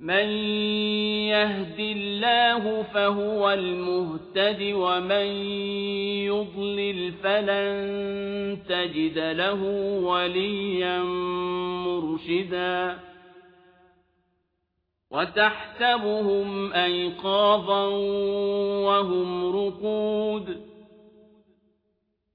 مَن يَهْدِ اللَّهُ فَهُوَ الْمُهْتَدِ ۖ وَمَن يُضْلِلْ فَلَن تَجِدَ لَهُ وَلِيًّا مُّرْشِدًا. وَتَحْسَبُهُمْ أَيْقَاظًا وَهُمْ رُقُودٌ.